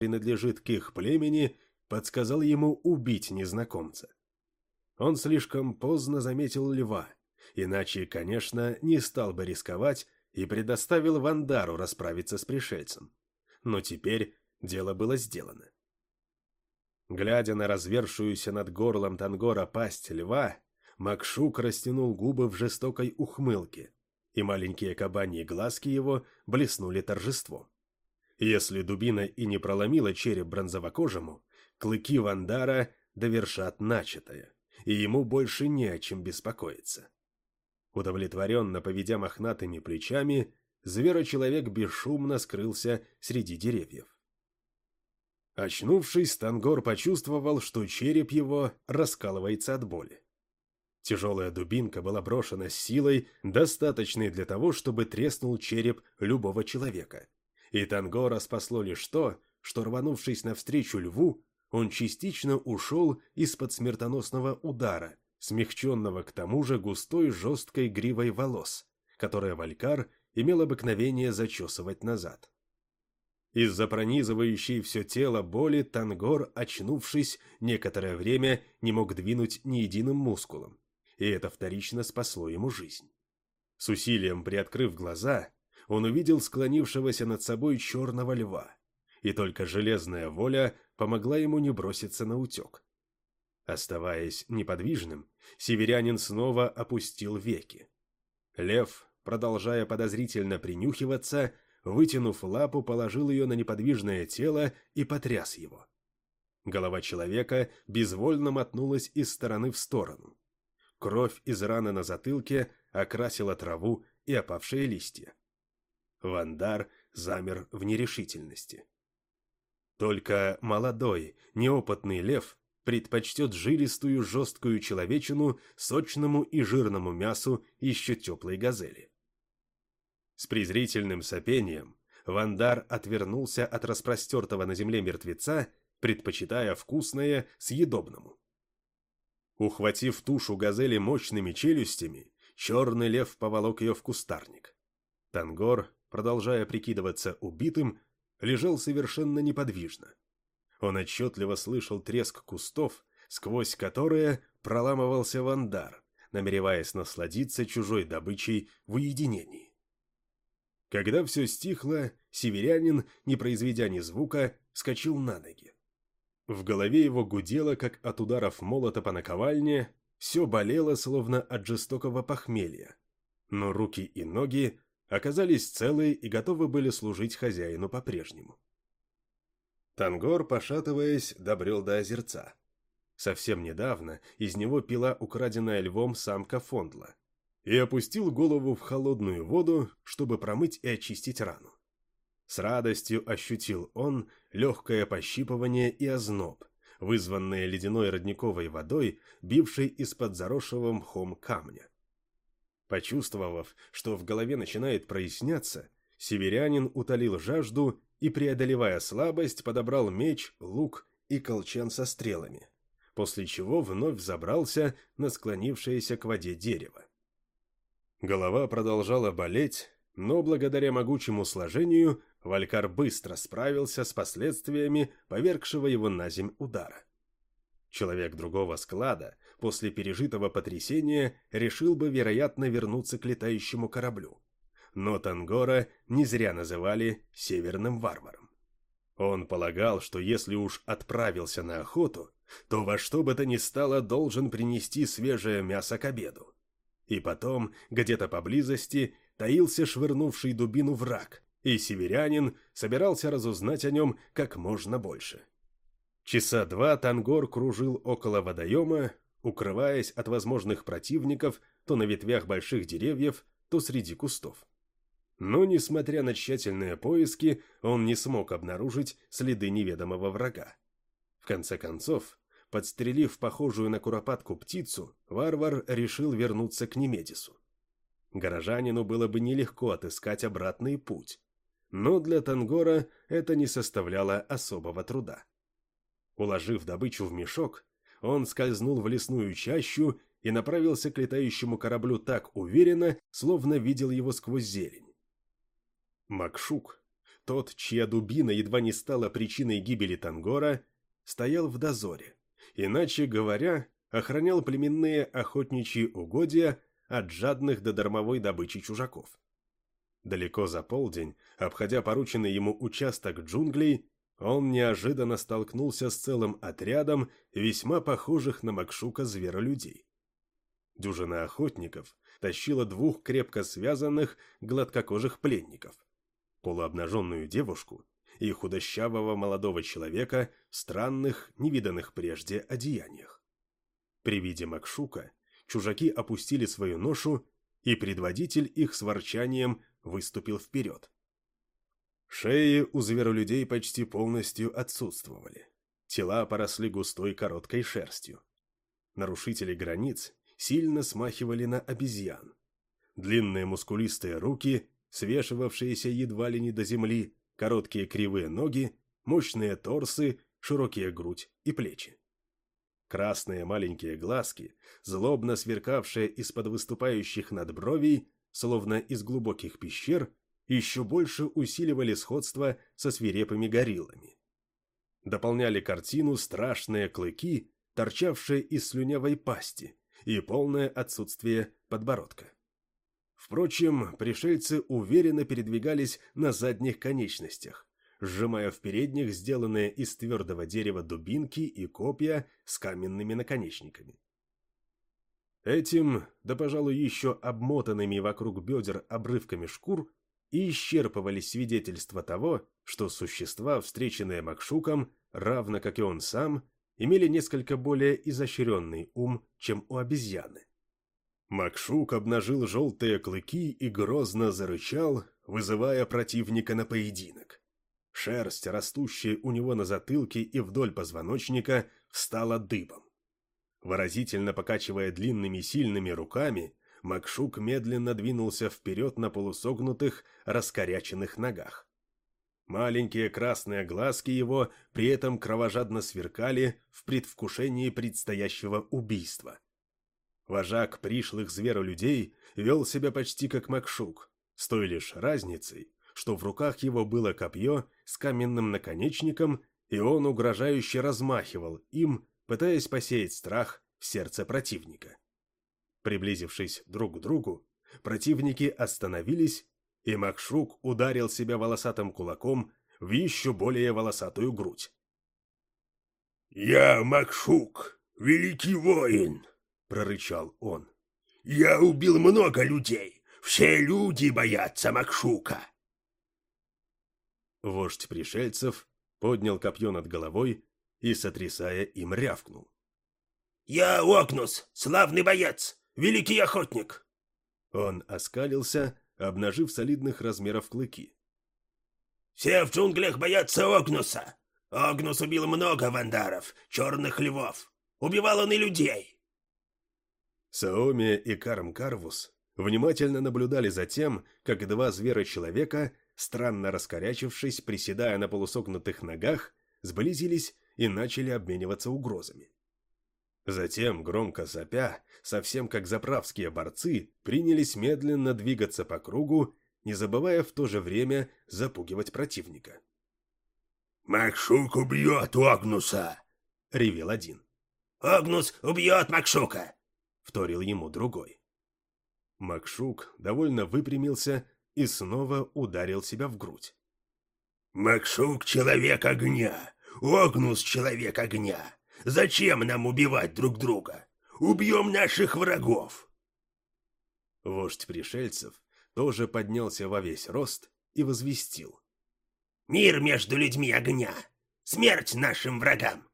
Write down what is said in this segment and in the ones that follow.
принадлежит к их племени, подсказал ему убить незнакомца. Он слишком поздно заметил льва, иначе, конечно, не стал бы рисковать и предоставил Вандару расправиться с пришельцем. Но теперь дело было сделано. Глядя на развершуюся над горлом Тангора пасть льва, Макшук растянул губы в жестокой ухмылке, и маленькие кабаньи глазки его блеснули торжеством. Если дубина и не проломила череп бронзовокожему, клыки Вандара довершат начатое, и ему больше не о чем беспокоиться. Удовлетворенно поведя мохнатыми плечами, зверочеловек бесшумно скрылся среди деревьев. Очнувшись, Тангор почувствовал, что череп его раскалывается от боли. Тяжелая дубинка была брошена с силой, достаточной для того, чтобы треснул череп любого человека. И Тангора спасло лишь то, что, рванувшись навстречу льву, он частично ушел из-под смертоносного удара, смягченного к тому же густой жесткой гривой волос, которая Валькар имел обыкновение зачесывать назад. Из-за пронизывающей все тело боли Тангор, очнувшись, некоторое время не мог двинуть ни единым мускулом, и это вторично спасло ему жизнь. С усилием приоткрыв глаза, он увидел склонившегося над собой черного льва, и только железная воля помогла ему не броситься на утек. Оставаясь неподвижным, северянин снова опустил веки. Лев, продолжая подозрительно принюхиваться, вытянув лапу, положил ее на неподвижное тело и потряс его. Голова человека безвольно мотнулась из стороны в сторону. Кровь из раны на затылке окрасила траву и опавшие листья. Вандар замер в нерешительности. Только молодой, неопытный лев предпочтет жилистую жесткую человечину сочному и жирному мясу еще теплой газели. С презрительным сопением Вандар отвернулся от распростертого на земле мертвеца, предпочитая вкусное съедобному. Ухватив тушу газели мощными челюстями, черный лев поволок ее в кустарник. Тангор, продолжая прикидываться убитым, лежал совершенно неподвижно. Он отчетливо слышал треск кустов, сквозь которые проламывался вандар, намереваясь насладиться чужой добычей в уединении. Когда все стихло, северянин, не произведя ни звука, вскочил на ноги. В голове его гудело, как от ударов молота по наковальне, все болело, словно от жестокого похмелья. Но руки и ноги оказались целые и готовы были служить хозяину по-прежнему. Тангор, пошатываясь, добрел до озерца. Совсем недавно из него пила украденная львом самка фондла и опустил голову в холодную воду, чтобы промыть и очистить рану. С радостью ощутил он легкое пощипывание и озноб, вызванное ледяной родниковой водой, бившей из-под заросшего мхом камня. Почувствовав, что в голове начинает проясняться, северянин утолил жажду и, преодолевая слабость, подобрал меч, лук и колчан со стрелами, после чего вновь забрался на склонившееся к воде дерево. Голова продолжала болеть, но благодаря могучему сложению Валькар быстро справился с последствиями повергшего его на земь удара. Человек другого склада после пережитого потрясения решил бы, вероятно, вернуться к летающему кораблю. Но Тангора не зря называли «северным варваром». Он полагал, что если уж отправился на охоту, то во что бы то ни стало должен принести свежее мясо к обеду. И потом, где-то поблизости, таился швырнувший дубину враг, и северянин собирался разузнать о нем как можно больше. Часа два Тангор кружил около водоема, укрываясь от возможных противников то на ветвях больших деревьев, то среди кустов. Но, несмотря на тщательные поиски, он не смог обнаружить следы неведомого врага. В конце концов, подстрелив похожую на куропатку птицу, варвар решил вернуться к Немедису. Горожанину было бы нелегко отыскать обратный путь, но для Тангора это не составляло особого труда. Уложив добычу в мешок, он скользнул в лесную чащу и направился к летающему кораблю так уверенно, словно видел его сквозь зелень. Макшук, тот, чья дубина едва не стала причиной гибели Тангора, стоял в дозоре, иначе говоря, охранял племенные охотничьи угодья от жадных до дармовой добычи чужаков. Далеко за полдень, обходя порученный ему участок джунглей, он неожиданно столкнулся с целым отрядом весьма похожих на Макшука зверолюдей. Дюжина охотников тащила двух крепко связанных, гладкокожих пленников, полуобнаженную девушку и худощавого молодого человека в странных, невиданных прежде одеяниях. При виде Макшука чужаки опустили свою ношу, и предводитель их с ворчанием выступил вперед. Шеи у зверолюдей почти полностью отсутствовали. Тела поросли густой короткой шерстью. Нарушители границ сильно смахивали на обезьян. Длинные мускулистые руки, свешивавшиеся едва ли не до земли, короткие кривые ноги, мощные торсы, широкие грудь и плечи. Красные маленькие глазки, злобно сверкавшие из-под выступающих надбровий, словно из глубоких пещер, еще больше усиливали сходство со свирепыми гориллами. Дополняли картину страшные клыки, торчавшие из слюнявой пасти, и полное отсутствие подбородка. Впрочем, пришельцы уверенно передвигались на задних конечностях, сжимая в передних сделанные из твердого дерева дубинки и копья с каменными наконечниками. Этим, да, пожалуй, еще обмотанными вокруг бедер обрывками шкур, и исчерпывались свидетельства того, что существа, встреченные Макшуком, равно как и он сам, имели несколько более изощренный ум, чем у обезьяны. Макшук обнажил желтые клыки и грозно зарычал, вызывая противника на поединок. Шерсть, растущая у него на затылке и вдоль позвоночника, встала дыбом. Выразительно покачивая длинными сильными руками, Макшук медленно двинулся вперед на полусогнутых, раскоряченных ногах. Маленькие красные глазки его при этом кровожадно сверкали в предвкушении предстоящего убийства. Вожак пришлых зверолюдей вел себя почти как Макшук, с той лишь разницей, что в руках его было копье с каменным наконечником, и он угрожающе размахивал им, пытаясь посеять страх в сердце противника. Приблизившись друг к другу, противники остановились, и Макшук ударил себя волосатым кулаком в еще более волосатую грудь. «Я Макшук, великий воин!» — прорычал он. «Я убил много людей. Все люди боятся Макшука!» Вождь пришельцев поднял копье над головой и, сотрясая им, рявкнул. «Я Окнус, славный боец! Великий охотник!» Он оскалился, обнажив солидных размеров клыки. «Все в джунглях боятся Огнуса. Огнус убил много вандаров, черных львов. Убивал он и людей!» Саоми и Карм Карвус внимательно наблюдали за тем, как два звера-человека, странно раскорячившись, приседая на полусогнутых ногах, сблизились и начали обмениваться угрозами. Затем, громко сопя, совсем как заправские борцы, принялись медленно двигаться по кругу, не забывая в то же время запугивать противника. «Макшук убьет Огнуса!» — ревел один. «Огнус убьет Макшука!» — вторил ему другой. Макшук довольно выпрямился и снова ударил себя в грудь. «Макшук — человек огня! Огнус — человек огня! Зачем нам убивать друг друга? Убьем наших врагов!» Вождь пришельцев тоже поднялся во весь рост и возвестил. «Мир между людьми огня! Смерть нашим врагам!»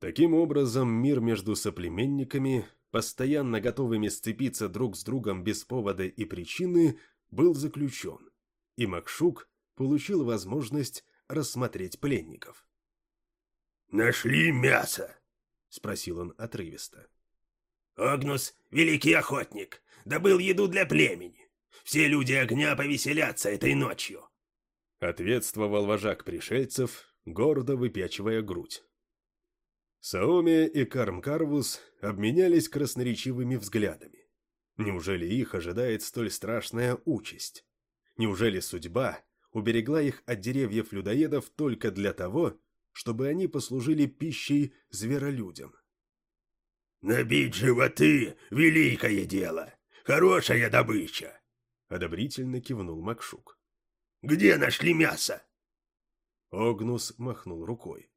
Таким образом, мир между соплеменниками, постоянно готовыми сцепиться друг с другом без повода и причины, был заключен, и Макшук получил возможность рассмотреть пленников. «Нашли мясо?» — спросил он отрывисто. «Огнус — великий охотник, добыл еду для племени. Все люди огня повеселятся этой ночью». Ответствовал вожак пришельцев, гордо выпячивая грудь. Саоми и Карм Карвус обменялись красноречивыми взглядами. Неужели их ожидает столь страшная участь? Неужели судьба уберегла их от деревьев-людоедов только для того, чтобы они послужили пищей зверолюдям. «Набить животы — великое дело! Хорошая добыча!» — одобрительно кивнул Макшук. «Где нашли мясо?» Огнус махнул рукой.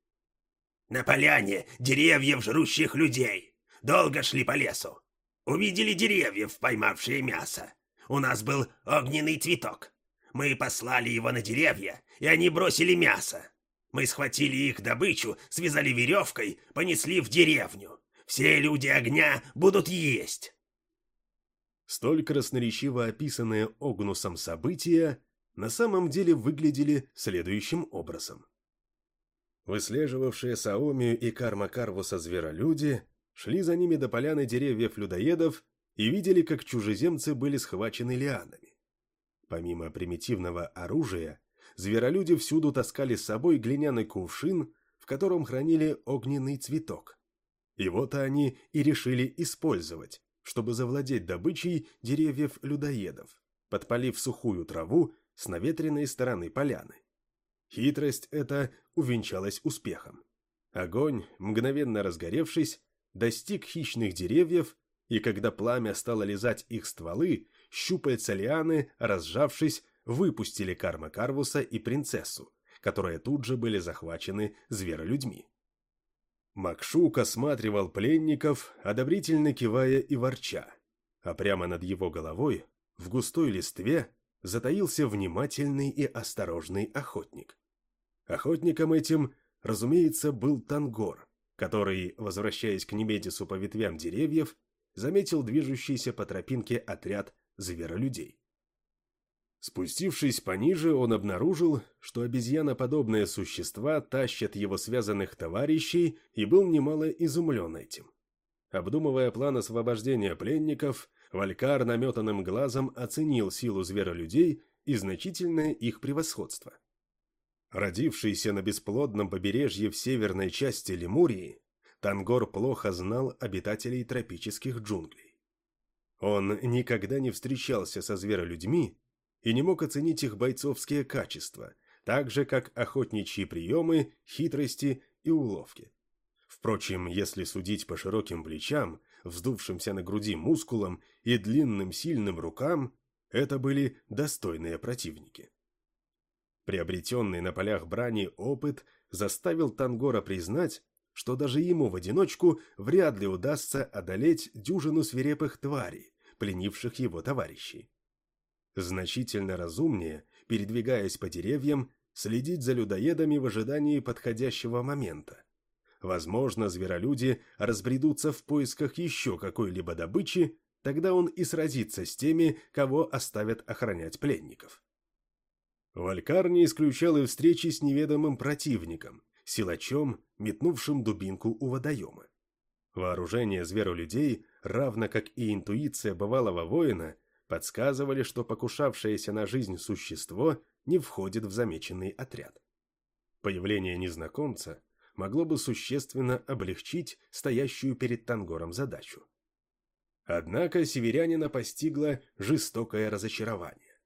«На поляне деревьев жрущих людей. Долго шли по лесу. Увидели деревьев, поймавшие мясо. У нас был огненный цветок. Мы послали его на деревья, и они бросили мясо. Мы схватили их добычу, связали веревкой, понесли в деревню. Все люди огня будут есть. Столь красноречиво описанные Огнусом события на самом деле выглядели следующим образом. Выслеживавшие Саомию и Карма Карвуса зверолюди шли за ними до поляны деревьев-людоедов и видели, как чужеземцы были схвачены лианами. Помимо примитивного оружия, зверолюди всюду таскали с собой глиняный кувшин, в котором хранили огненный цветок. Вот они и решили использовать, чтобы завладеть добычей деревьев-людоедов, подпалив сухую траву с наветренной стороны поляны. Хитрость эта увенчалась успехом. Огонь, мгновенно разгоревшись, достиг хищных деревьев, и когда пламя стало лизать их стволы, щупальца лианы, разжавшись, выпустили Карма Карвуса и принцессу, которые тут же были захвачены зверолюдьми. Макшук осматривал пленников, одобрительно кивая и ворча, а прямо над его головой, в густой листве, затаился внимательный и осторожный охотник. Охотником этим, разумеется, был Тангор, который, возвращаясь к Немедису по ветвям деревьев, заметил движущийся по тропинке отряд зверолюдей. Спустившись пониже, он обнаружил, что обезьяноподобные существа тащат его связанных товарищей и был немало изумлен этим. Обдумывая план освобождения пленников, Валькар наметанным глазом оценил силу зверолюдей и значительное их превосходство. Родившийся на бесплодном побережье в северной части Лемурии, Тангор плохо знал обитателей тропических джунглей. Он никогда не встречался со зверолюдьми и не мог оценить их бойцовские качества, так же, как охотничьи приемы, хитрости и уловки. Впрочем, если судить по широким плечам, вздувшимся на груди мускулам и длинным сильным рукам, это были достойные противники. Приобретенный на полях брани опыт заставил Тангора признать, что даже ему в одиночку вряд ли удастся одолеть дюжину свирепых тварей, пленивших его товарищей. Значительно разумнее, передвигаясь по деревьям, следить за людоедами в ожидании подходящего момента. Возможно, зверолюди разбредутся в поисках еще какой-либо добычи, тогда он и сразится с теми, кого оставят охранять пленников. Валькар не исключал и встречи с неведомым противником, силачом, метнувшим дубинку у водоема. Вооружение зверолюдей, равно как и интуиция бывалого воина, подсказывали, что покушавшееся на жизнь существо не входит в замеченный отряд. Появление незнакомца могло бы существенно облегчить стоящую перед Тангором задачу. Однако северянина постигло жестокое разочарование.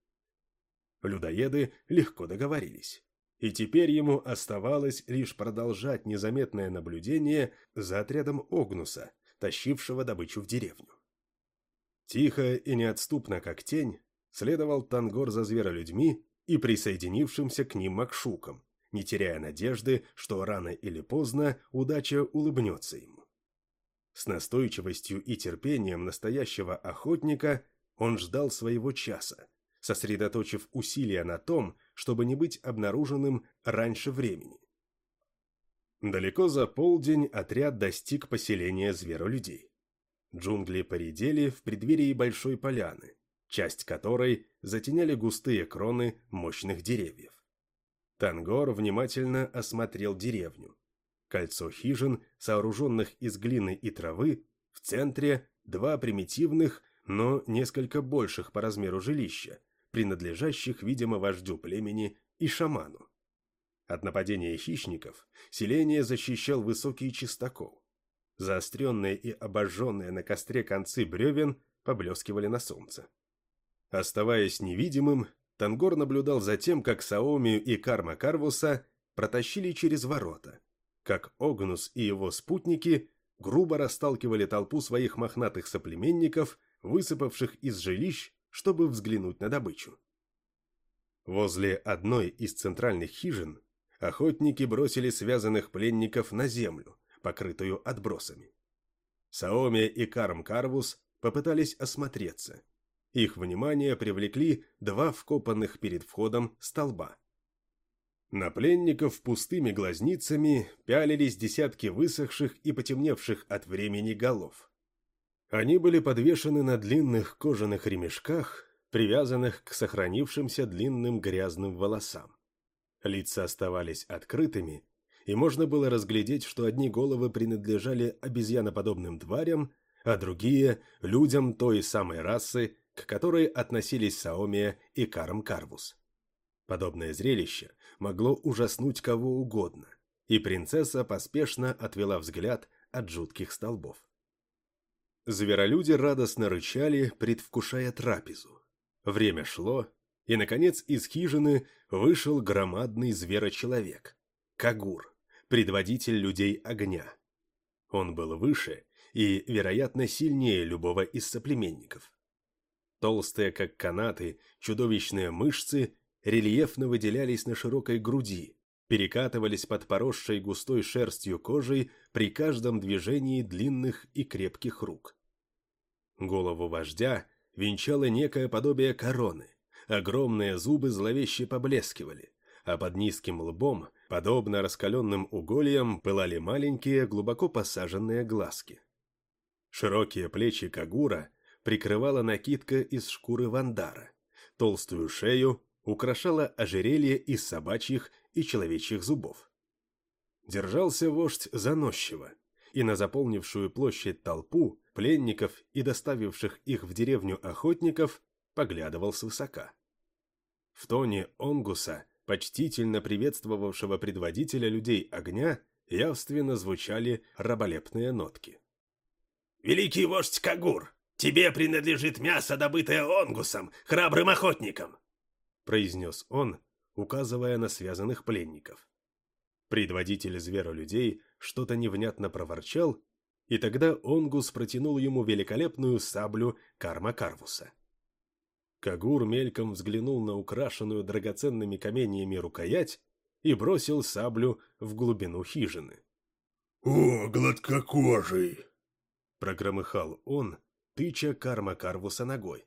Людоеды легко договорились, и теперь ему оставалось лишь продолжать незаметное наблюдение за отрядом Огнуса, тащившего добычу в деревню. Тихо и неотступно, как тень, следовал Тангор за зверолюдьми и присоединившимся к ним Макшуком, не теряя надежды, что рано или поздно удача улыбнется ему. С настойчивостью и терпением настоящего охотника он ждал своего часа, сосредоточив усилия на том, чтобы не быть обнаруженным раньше времени. Далеко за полдень отряд достиг поселения зверолюдей. Джунгли поредели в преддверии большой поляны, часть которой затеняли густые кроны мощных деревьев. Тангор внимательно осмотрел деревню. Кольцо хижин, сооруженных из глины и травы, в центре два примитивных, но несколько больших по размеру жилища, принадлежащих, видимо, вождю племени и шаману. От нападения хищников селение защищал высокий чистокол. Заостренные и обожженные на костре концы бревен поблескивали на солнце. Оставаясь невидимым, Тангор наблюдал за тем, как Саомию и Карма Карвуса протащили через ворота, как Огнус и его спутники грубо расталкивали толпу своих мохнатых соплеменников, высыпавших из жилищ, чтобы взглянуть на добычу. Возле одной из центральных хижин охотники бросили связанных пленников на землю, покрытую отбросами. Саоми и Карм Карвус попытались осмотреться. Их внимание привлекли два вкопанных перед входом столба. На пленников пустыми глазницами пялились десятки высохших и потемневших от времени голов. Они были подвешены на длинных кожаных ремешках, привязанных к сохранившимся длинным грязным волосам. Лица оставались открытыми, и можно было разглядеть, что одни головы принадлежали обезьяноподобным тварям, а другие – людям той самой расы, к которой относились Саомия и Карм Карвус. Подобное зрелище могло ужаснуть кого угодно, и принцесса поспешно отвела взгляд от жутких столбов. Зверолюди радостно рычали, предвкушая трапезу. Время шло, и, наконец, из хижины вышел громадный зверочеловек – Кагур, предводитель людей огня. Он был выше и, вероятно, сильнее любого из соплеменников. Толстые, как канаты, чудовищные мышцы рельефно выделялись на широкой груди, перекатывались под поросшей густой шерстью кожей при каждом движении длинных и крепких рук. Голову вождя венчало некое подобие короны, огромные зубы зловеще поблескивали, а под низким лбом, подобно раскаленным угольям, пылали маленькие, глубоко посаженные глазки. Широкие плечи Кагура прикрывала накидка из шкуры вандара, толстую шею украшало ожерелье из собачьих и человечьих зубов. Держался вождь заносчиво, и на заполнившую площадь толпу пленников и доставивших их в деревню охотников поглядывал свысока. В тоне Онгуса, почтительно приветствовавшего предводителя людей огня, явственно звучали раболепные нотки. «Великий вождь Кагур, тебе принадлежит мясо, добытое Онгусом, храбрым охотником произнес он, указывая на связанных пленников. Предводитель зверолюдей что-то невнятно проворчал, и тогда Онгус протянул ему великолепную саблю Карма Карвуса. Кагур мельком взглянул на украшенную драгоценными каменьями рукоять и бросил саблю в глубину хижины. «О, гладкокожий!» — прогромыхал он, тыча Карма Карвуса ногой.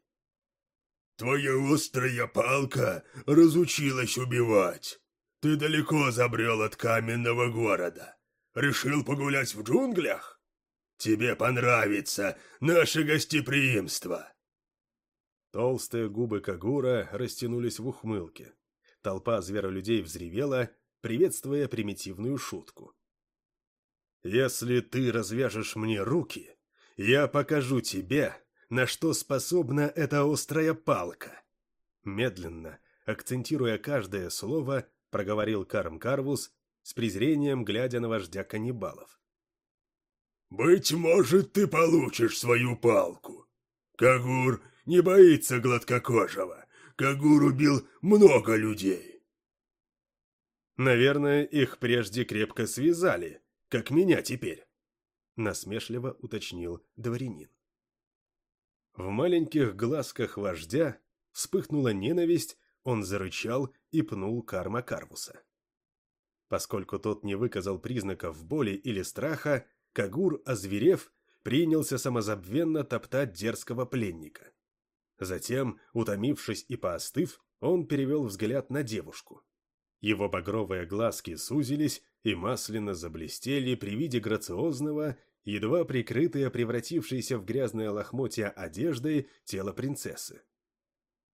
Твоя острая палка разучилась убивать. Ты далеко забрел от каменного города. Решил погулять в джунглях? Тебе понравится наше гостеприимство. Толстые губы Кагура растянулись в ухмылке. Толпа зверолюдей взревела, приветствуя примитивную шутку. «Если ты развяжешь мне руки, я покажу тебе, на что способна эта острая палка. Медленно, акцентируя каждое слово, проговорил Карм Карвус, с презрением глядя на вождя каннибалов. «Быть может, ты получишь свою палку. Кагур не боится гладкокожего. Кагур убил много людей». «Наверное, их прежде крепко связали, как меня теперь», — насмешливо уточнил дворянин. В маленьких глазках вождя вспыхнула ненависть, он зарычал и пнул Карма Карвуса. Поскольку тот не выказал признаков боли или страха, Кагур, озверев, принялся самозабвенно топтать дерзкого пленника. Затем, утомившись и поостыв, он перевел взгляд на девушку. Его багровые глазки сузились и масляно заблестели при виде грациозного едва прикрытое превратившееся в грязное лохмотья одеждой тело принцессы.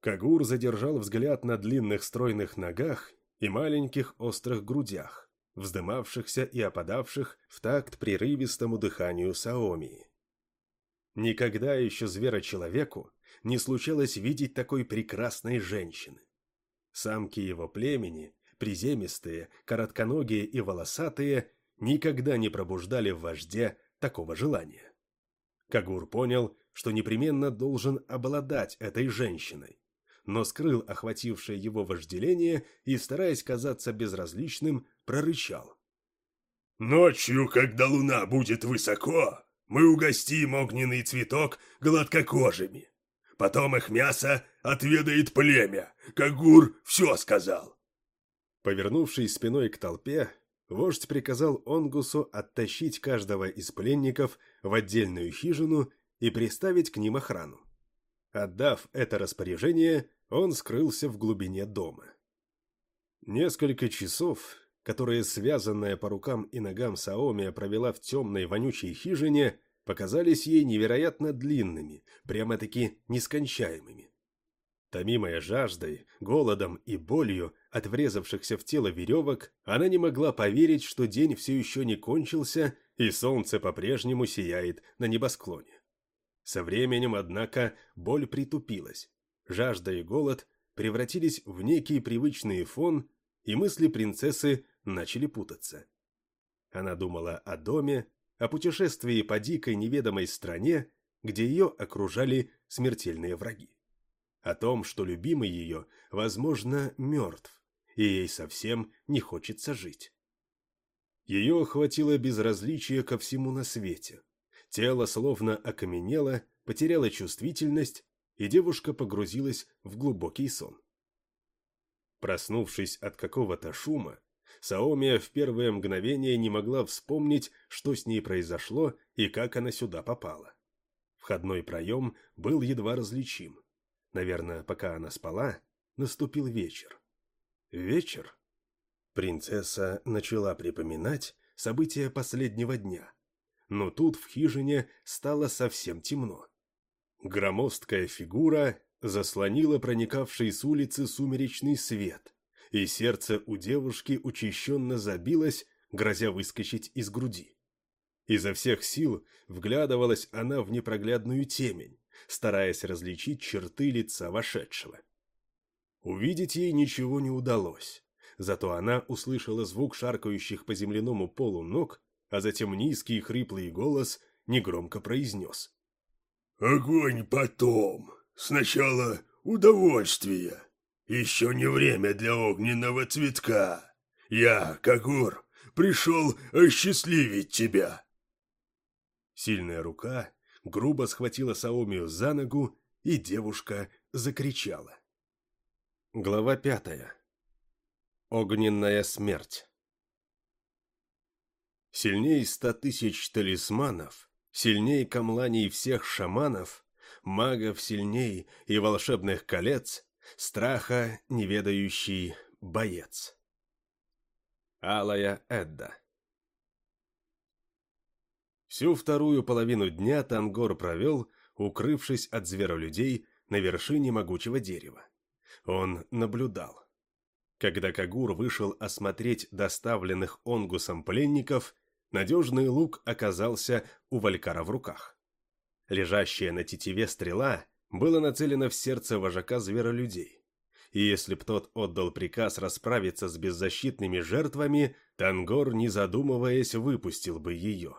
Кагур задержал взгляд на длинных стройных ногах и маленьких острых грудях, вздымавшихся и опадавших в такт прерывистому дыханию Саомии. Никогда еще зверочеловеку не случалось видеть такой прекрасной женщины. Самки его племени, приземистые, коротконогие и волосатые, никогда не пробуждали в вожде такого желания. Кагур понял, что непременно должен обладать этой женщиной, но скрыл охватившее его вожделение и, стараясь казаться безразличным, прорычал. «Ночью, когда луна будет высоко, мы угостим огненный цветок гладкокожими. Потом их мясо отведает племя. Кагур все сказал». Повернувшись спиной к толпе, вождь приказал Онгусу оттащить каждого из пленников в отдельную хижину и приставить к ним охрану. Отдав это распоряжение, он скрылся в глубине дома. Несколько часов, которые связанная по рукам и ногам Саомия провела в темной вонючей хижине, показались ей невероятно длинными, прямо-таки нескончаемыми. Томимая жаждой, голодом и болью от врезавшихся в тело веревок, она не могла поверить, что день все еще не кончился и солнце по-прежнему сияет на небосклоне. Со временем, однако, боль притупилась. Жажда и голод превратились в некий привычный фон, и мысли принцессы начали путаться. Она думала о доме, о путешествии по дикой неведомой стране, где ее окружали смертельные враги. О том, что любимый ее, возможно, мертв, и ей совсем не хочется жить. Ее охватило безразличие ко всему на свете. Тело словно окаменело, потеряло чувствительность, и девушка погрузилась в глубокий сон. Проснувшись от какого-то шума, Саомия в первое мгновение не могла вспомнить, что с ней произошло и как она сюда попала. Входной проем был едва различим. Наверное, пока она спала, наступил вечер. Вечер? Принцесса начала припоминать события последнего дня, но тут в хижине стало совсем темно. Громоздкая фигура заслонила проникавший с улицы сумеречный свет, и сердце у девушки учащенно забилось, грозя выскочить из груди. Изо всех сил вглядывалась она в непроглядную темень, стараясь различить черты лица вошедшего. Увидеть ей ничего не удалось, зато она услышала звук шаркающих по земляному полу ног а затем низкий хриплый голос негромко произнес. «Огонь потом. Сначала удовольствие. Еще не время для огненного цветка. Я, Кагур, пришел осчастливить тебя». Сильная рука грубо схватила Саомию за ногу, и девушка закричала. Глава пятая. Огненная смерть. Сильней ста тысяч талисманов, сильней камланий всех шаманов, магов сильней и волшебных колец, страха неведающий боец. Алая Эдда Всю вторую половину дня Тангор провел, укрывшись от зверолюдей на вершине могучего дерева. Он наблюдал. Когда Кагур вышел осмотреть доставленных Онгусом пленников, Надежный лук оказался у Валькара в руках. Лежащая на тетиве стрела была нацелена в сердце вожака зверолюдей. И если б тот отдал приказ расправиться с беззащитными жертвами, Тангор, не задумываясь, выпустил бы ее.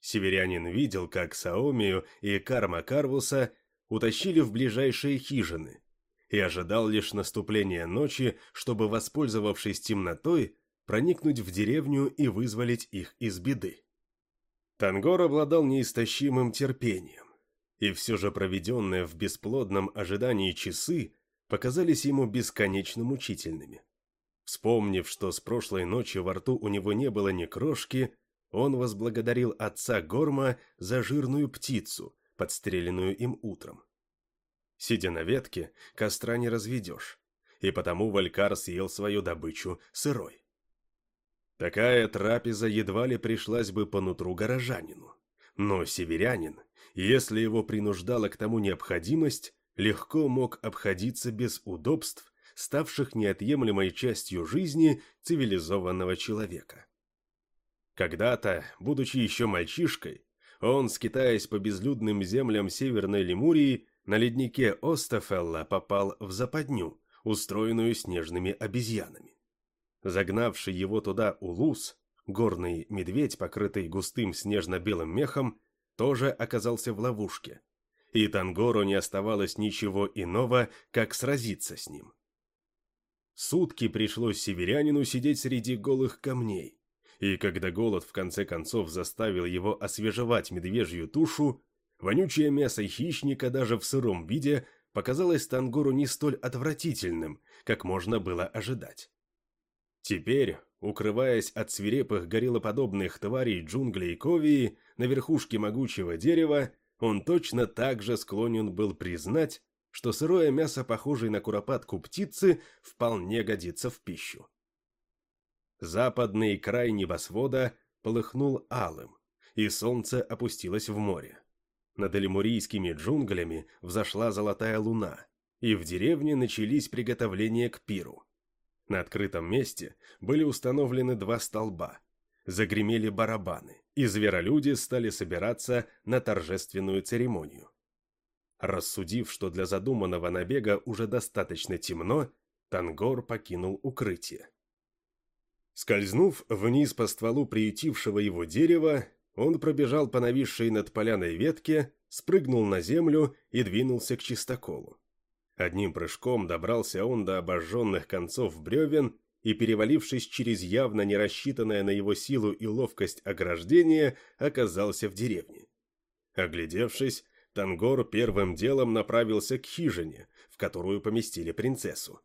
Северянин видел, как Саомию и Карма Карвуса утащили в ближайшие хижины, и ожидал лишь наступления ночи, чтобы, воспользовавшись темнотой, проникнуть в деревню и вызволить их из беды. Тангор обладал неистощимым терпением, и все же проведенные в бесплодном ожидании часы показались ему бесконечно мучительными. Вспомнив, что с прошлой ночи во рту у него не было ни крошки, он возблагодарил отца Горма за жирную птицу, подстреленную им утром. Сидя на ветке, костра не разведешь, и потому Валькар съел свою добычу сырой. Такая трапеза едва ли пришлась бы по нутру горожанину. Но северянин, если его принуждала к тому необходимость, легко мог обходиться без удобств, ставших неотъемлемой частью жизни цивилизованного человека. Когда-то, будучи еще мальчишкой, он, скитаясь по безлюдным землям Северной Лемурии, на леднике Остафелла попал в западню, устроенную снежными обезьянами. Загнавший его туда улус, горный медведь, покрытый густым снежно-белым мехом, тоже оказался в ловушке. и Тангору не оставалось ничего иного, как сразиться с ним. Сутки пришлось северянину сидеть среди голых камней, и когда голод в конце концов заставил его освежевать медвежью тушу, вонючее мясо хищника даже в сыром виде показалось Тангору не столь отвратительным, как можно было ожидать. Теперь, укрываясь от свирепых гориллоподобных тварей джунглей Ковии на верхушке могучего дерева, он точно так же склонен был признать, что сырое мясо, похожее на куропатку птицы, вполне годится в пищу. Западный край небосвода полыхнул алым, и солнце опустилось в море. Над лемурийскими джунглями взошла золотая луна, и в деревне начались приготовления к пиру. На открытом месте были установлены два столба, загремели барабаны, и зверолюди стали собираться на торжественную церемонию. Рассудив, что для задуманного набега уже достаточно темно, Тангор покинул укрытие. Скользнув вниз по стволу приютившего его дерева, он пробежал по нависшей над поляной ветке, спрыгнул на землю и двинулся к чистоколу. Одним прыжком добрался он до обожженных концов бревен и, перевалившись через явно не рассчитанное на его силу и ловкость ограждение, оказался в деревне. Оглядевшись, Тангор первым делом направился к хижине, в которую поместили принцессу.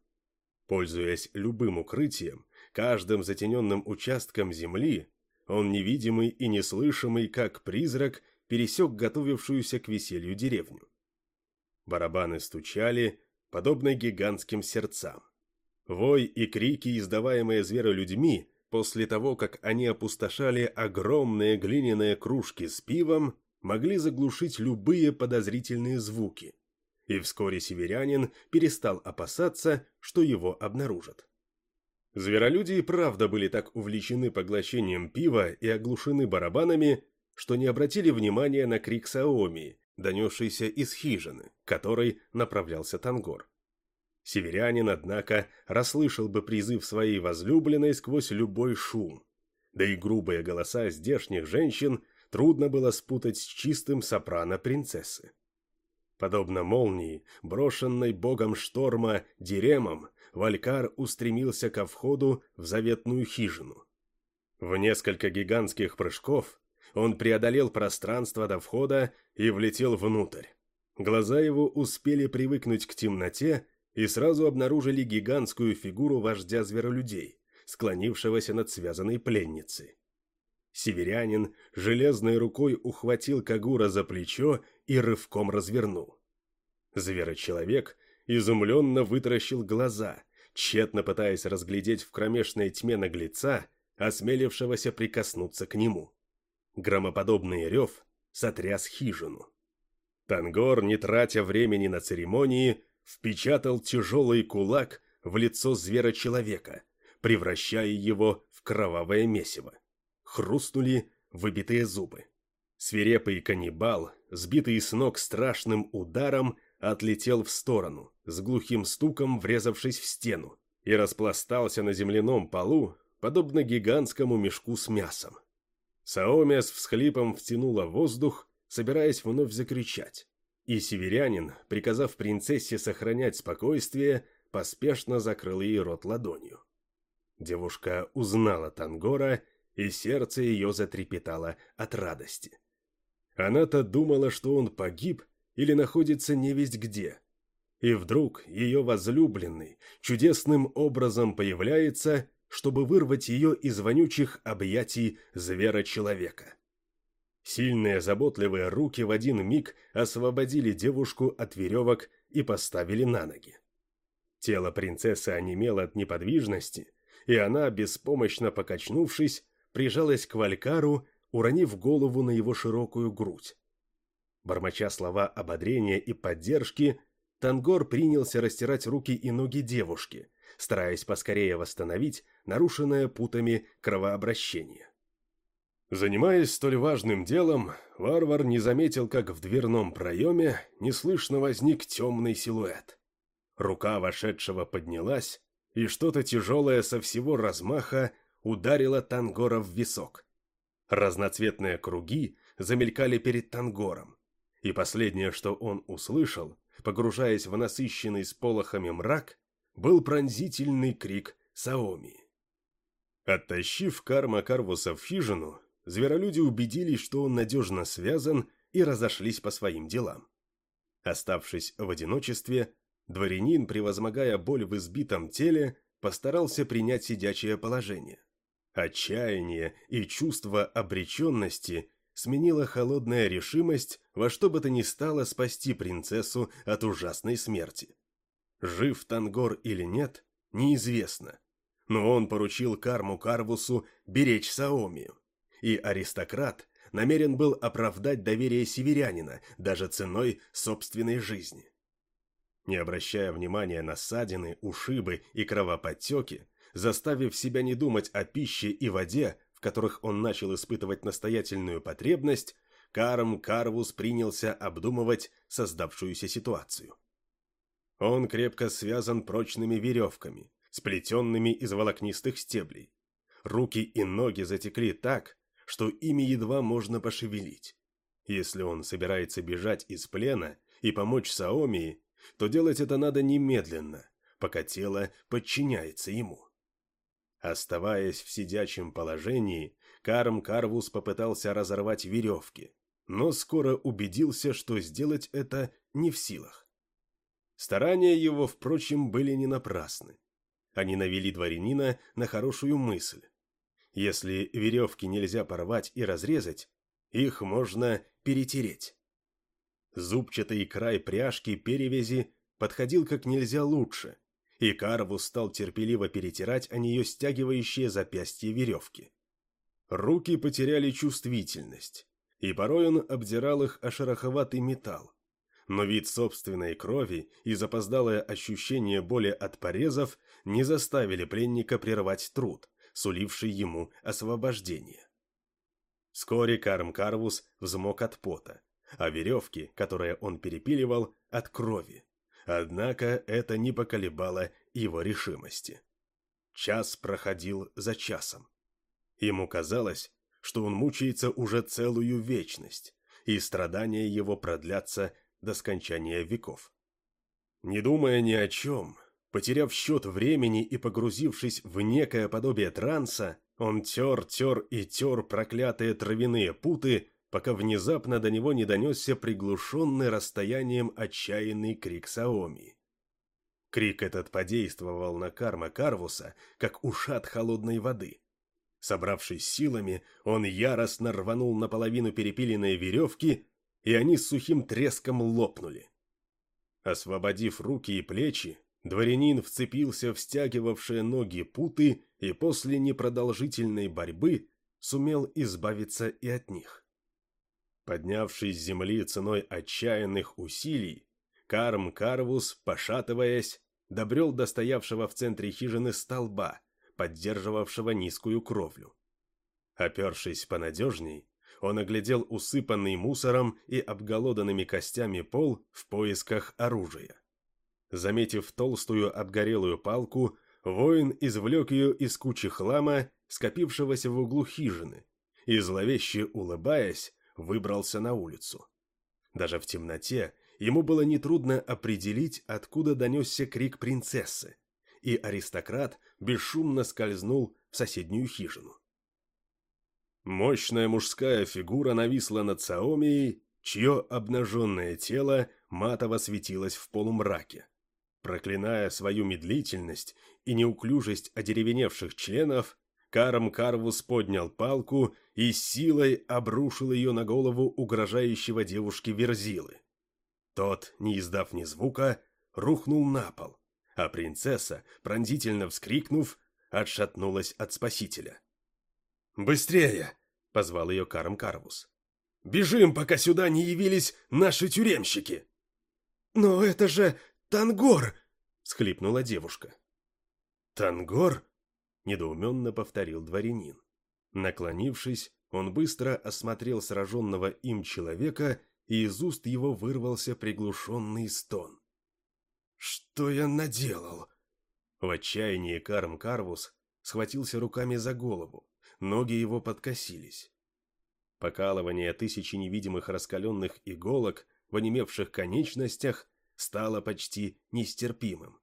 Пользуясь любым укрытием, каждым затененным участком земли, он невидимый и неслышимый, как призрак, пересек готовившуюся к веселью деревню. Барабаны стучали, подобно гигантским сердцам. Вой и крики, издаваемые зверолюдьми, после того, как они опустошали огромные глиняные кружки с пивом, могли заглушить любые подозрительные звуки. И вскоре северянин перестал опасаться, что его обнаружат. Зверолюди и правда были так увлечены поглощением пива и оглушены барабанами, что не обратили внимания на крик Саоми, донесшийся из хижины, к которой направлялся Тангор. Северянин, однако, расслышал бы призыв своей возлюбленной сквозь любой шум. Да и грубые голоса здешних женщин трудно было спутать с чистым сопрано принцессы. Подобно молнии, брошенной богом шторма Диремом, Валькар устремился ко входу в заветную хижину. В несколько гигантских прыжков он преодолел пространство до входа и влетел внутрь. Глаза его успели привыкнуть к темноте и сразу обнаружили гигантскую фигуру вождя зверолюдей, склонившегося над связанной пленницей. Северянин железной рукой ухватил Кагура за плечо и рывком развернул. Зверочеловек изумленно вытаращил глаза, тщетно пытаясь разглядеть в кромешной тьме наглеца, осмелившегося прикоснуться к нему. Громоподобный рев сотряс хижину. Тангор, не тратя времени на церемонии, впечатал тяжелый кулак в лицо звера-человека, превращая его в кровавое месиво. Хрустнули выбитые зубы. Свирепый каннибал, сбитый с ног страшным ударом, отлетел в сторону, с глухим стуком врезавшись в стену, и распластался на земляном полу, подобно гигантскому мешку с мясом. Саоми с всхлипом втянула воздух, собираясь вновь закричать. И северянин, приказав принцессе сохранять спокойствие, поспешно закрыл ей рот ладонью. Девушка узнала Тангора, и сердце ее затрепетало от радости. Она-то думала, что он погиб или находится невесть где. И вдруг ее возлюбленный чудесным образом появляется чтобы вырвать ее из вонючих объятий звера-человека. Сильные заботливые руки в один миг освободили девушку от веревок и поставили на ноги. Тело принцессы онемело от неподвижности, и она, беспомощно покачнувшись, прижалась к Валькару, уронив голову на его широкую грудь. Бормоча слова ободрения и поддержки, Тангор принялся растирать руки и ноги девушки, стараясь поскорее восстановить нарушенное путами кровообращение. Занимаясь столь важным делом, варвар не заметил, как в дверном проеме неслышно возник темный силуэт. Рука вошедшего поднялась, и что-то тяжелое со всего размаха ударило Тангора в висок. Разноцветные круги замелькали перед Тангором, И последнее, что он услышал, погружаясь в насыщенный сполохами мрак, был пронзительный крик Саоми. Оттащив Карма Карвуса в хижину, зверолюди убедились, что он надежно связан, и разошлись по своим делам. Оставшись в одиночестве, дворянин, превозмогая боль в избитом теле, постарался принять сидячее положение. Отчаяние и чувство обреченности сменила холодная решимость во что бы то ни стало спасти принцессу от ужасной смерти. Жив Тангор или нет, неизвестно, но он поручил Карму Карвусу беречь Саомию, и аристократ намерен был оправдать доверие северянина даже ценой собственной жизни. Не обращая внимания на ссадины, ушибы и кровоподтеки, заставив себя не думать о пище и воде, в которых он начал испытывать настоятельную потребность, Карм Карвус принялся обдумывать создавшуюся ситуацию. Он крепко связан прочными веревками, сплетенными из волокнистых стеблей. Руки и ноги затекли так, что ими едва можно пошевелить. Если он собирается бежать из плена и помочь Саомии, то делать это надо немедленно, пока тело подчиняется ему. Оставаясь в сидячем положении, Карм Карвус попытался разорвать веревки, но скоро убедился, что сделать это не в силах. Старания его, впрочем, были не напрасны они навели дворянина на хорошую мысль. Если веревки нельзя порвать и разрезать, их можно перетереть. Зубчатый край пряжки перевязи подходил как нельзя лучше, и Карвус стал терпеливо перетирать о нее стягивающие запястья веревки. Руки потеряли чувствительность, и порой он обдирал их о шероховатый металл. Но вид собственной крови и запоздалое ощущение боли от порезов не заставили пленника прервать труд, суливший ему освобождение. Вскоре Карм Карвус взмок от пота, а веревки, которые он перепиливал, от крови. Однако это не поколебало его решимости. Час проходил за часом. Ему казалось, что он мучается уже целую вечность, и страдания его продлятся до скончания веков. Не думая ни о чем, Потеряв счет времени и погрузившись в некое подобие транса, он тер, тер и тер проклятые травяные путы, пока внезапно до него не донесся приглушенный расстоянием отчаянный крик Саоми. Крик этот подействовал на карма Карвуса, как ушат холодной воды. Собравшись силами, он яростно рванул наполовину перепиленные веревки, и они с сухим треском лопнули. Освободив руки и плечи, Дворянин вцепился в стягивавшие ноги путы и после непродолжительной борьбы сумел избавиться и от них. Поднявшись с земли ценой отчаянных усилий, Карм Карвус, пошатываясь, добрел до стоявшего в центре хижины столба, поддерживавшего низкую кровлю. Опершись понадежней, он оглядел усыпанный мусором и обголоданными костями пол в поисках оружия. Заметив толстую обгорелую палку, воин извлек ее из кучи хлама, скопившегося в углу хижины, и, зловеще улыбаясь, выбрался на улицу. Даже в темноте ему было нетрудно определить, откуда донесся крик принцессы, и аристократ бесшумно скользнул в соседнюю хижину. Мощная мужская фигура нависла над Саомией, чье обнаженное тело матово светилось в полумраке. Проклиная свою медлительность и неуклюжесть одеревеневших членов, Карм Карвус поднял палку и силой обрушил ее на голову угрожающего девушке Верзилы. Тот, не издав ни звука, рухнул на пол, а принцесса, пронзительно вскрикнув, отшатнулась от спасителя. «Быстрее!» — позвал ее Карм Карвус. «Бежим, пока сюда не явились наши тюремщики!» «Но это же «Тангор!» — схлипнула девушка. «Тангор?» — недоуменно повторил дворянин. Наклонившись, он быстро осмотрел сраженного им человека, и из уст его вырвался приглушенный стон. «Что я наделал?» В отчаянии Карм Карвус схватился руками за голову, ноги его подкосились. Покалывание тысячи невидимых раскаленных иголок в онемевших конечностях стало почти нестерпимым.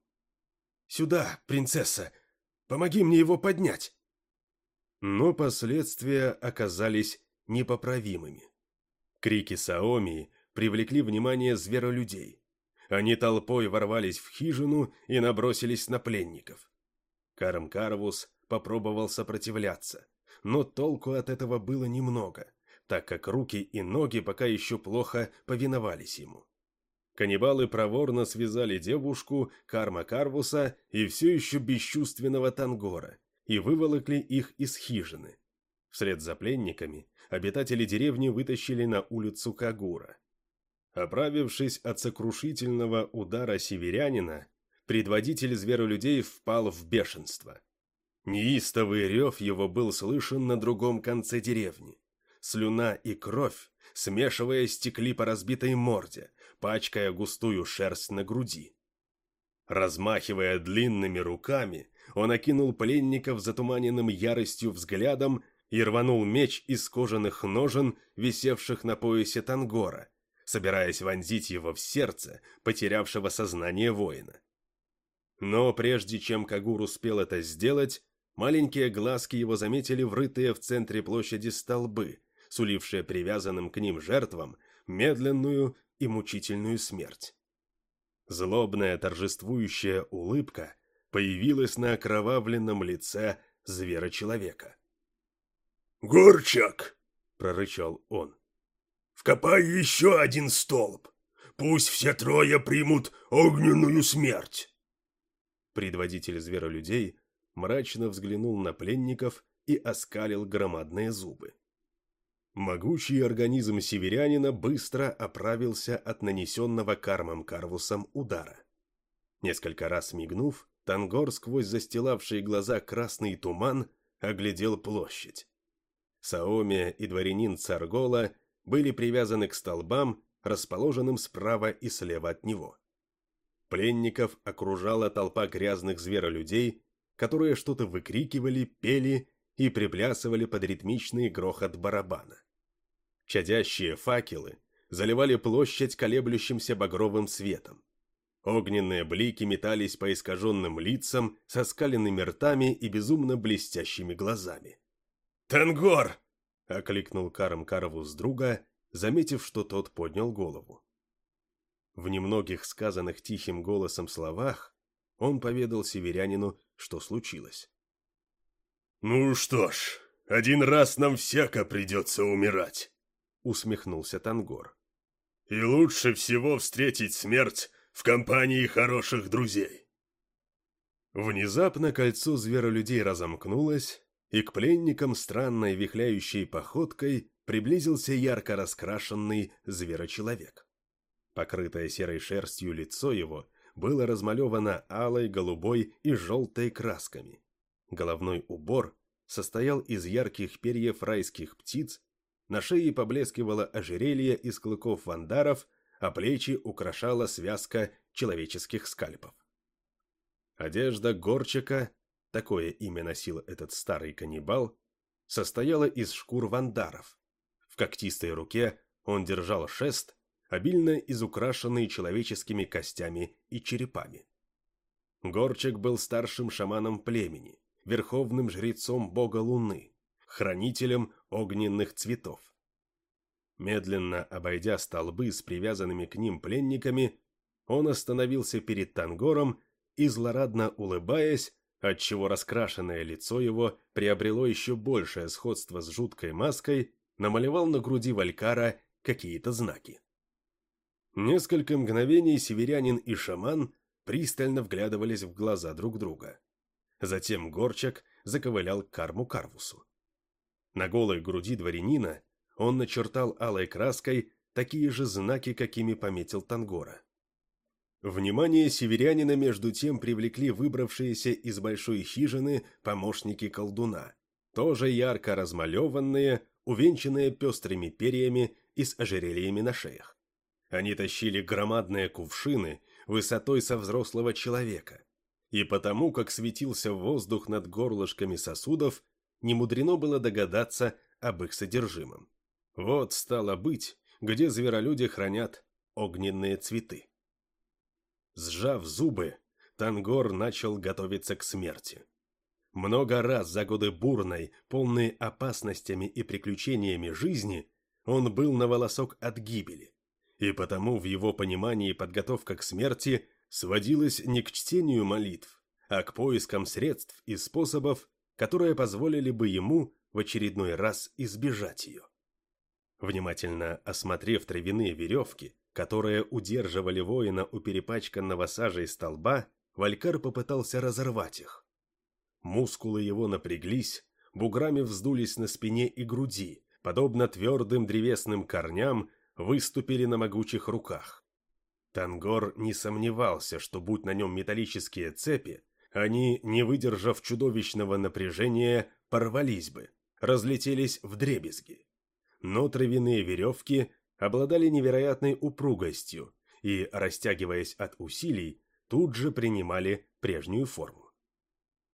«Сюда, принцесса! Помоги мне его поднять!» Но последствия оказались непоправимыми. Крики Саомии привлекли внимание зверолюдей. Они толпой ворвались в хижину и набросились на пленников. Карм Карвус попробовал сопротивляться, но толку от этого было немного, так как руки и ноги пока еще плохо повиновались ему. Каннибалы проворно связали девушку, Карма Карвуса и все еще бесчувственного Тангора и выволокли их из хижины. Вслед за пленниками обитатели деревни вытащили на улицу Кагура. Оправившись от сокрушительного удара северянина, предводитель зверолюдей впал в бешенство. Неистовый рев его был слышен на другом конце деревни. Слюна и кровь, смешиваясь, стекли по разбитой морде, пачкая густую шерсть на груди. Размахивая длинными руками, он окинул пленников затуманенным яростью взглядом и рванул меч из кожаных ножен, висевших на поясе Тангора, собираясь вонзить его в сердце потерявшего сознание воина. Но прежде чем Кагур успел это сделать, маленькие глазки его заметили врытые в центре площади столбы, сулившие привязанным к ним жертвам медленную и мучительную смерть. Злобная торжествующая улыбка появилась на окровавленном лице звера-человека. «Горчак!» — прорычал он. «Вкопай еще один столб! Пусть все трое примут огненную смерть!» Предводитель зверолюдей мрачно взглянул на пленников и оскалил громадные зубы. Могучий организм северянина быстро оправился от нанесенного кармом Карвусом удара. Несколько раз мигнув, Тангор сквозь застилавшие глаза красный туман оглядел площадь. Саомия и дворянин Царгола были привязаны к столбам, расположенным справа и слева от него. Пленников окружала толпа грязных зверолюдей, которые что-то выкрикивали, пели и приплясывали под ритмичный грохот барабана. Чадящие факелы заливали площадь колеблющимся багровым светом. Огненные блики метались по искаженным лицам со скаленными ртами и безумно блестящими глазами. «Тенгор!» — окликнул Карм Карову с друга, заметив, что тот поднял голову. В немногих сказанных тихим голосом словах он поведал северянину, что случилось. «Ну что ж, один раз нам всяко придется умирать», — усмехнулся Тангор. «И лучше всего встретить смерть в компании хороших друзей». Внезапно кольцо зверолюдей разомкнулось, и к пленникам странной вихляющей походкой приблизился ярко раскрашенный зверочеловек. Покрытое серой шерстью лицо его было размалевано алой, голубой и желтой красками. Головной убор состоял из ярких перьев райских птиц, на шее поблескивало ожерелье из клыков вандаров, а плечи украшала связка человеческих скальпов. Одежда горчика такое имя носил этот старый каннибал, состояла из шкур вандаров. В когтистой руке он держал шест, обильно изукрашенный человеческими костями и черепами. Горчик был старшим шаманом племени, верховным жрецом бога Луны, хранителем огненных цветов. Медленно обойдя столбы с привязанными к ним пленниками, он остановился перед Тангором и, злорадно улыбаясь, отчего раскрашенное лицо его приобрело еще большее сходство с жуткой маской, намалевал на груди Валькара какие-то знаки. Несколько мгновений северянин и шаман пристально вглядывались в глаза друг друга. Затем Горчак заковылял к Карму Карвусу. На голой груди дворянина он начертал алой краской такие же знаки, какими пометил Тангора. Внимание северянина между тем привлекли выбравшиеся из большой хижины помощники колдуна, тоже ярко размалеванные, увенчанные пестрыми перьями и с ожерельями на шеях. Они тащили громадные кувшины высотой со взрослого человека, и потому, как светился воздух над горлышками сосудов, немудрено было догадаться об их содержимом. Вот стало быть, где зверолюди хранят огненные цветы. Сжав зубы, Тангор начал готовиться к смерти. Много раз за годы бурной, полной опасностями и приключениями жизни, он был на волосок от гибели, и потому в его понимании подготовка к смерти сводилась не к чтению молитв, а к поискам средств и способов, которые позволили бы ему в очередной раз избежать ее. Внимательно осмотрев травяные веревки, которые удерживали воина у перепачканного сажей столба, Валькар попытался разорвать их. Мускулы его напряглись, буграми вздулись на спине и груди, подобно твердым древесным корням, выступили на могучих руках. Тангор не сомневался, что будь на нем металлические цепи, они, не выдержав чудовищного напряжения, порвались бы, разлетелись в дребезги. Но травяные веревки обладали невероятной упругостью и, растягиваясь от усилий, тут же принимали прежнюю форму.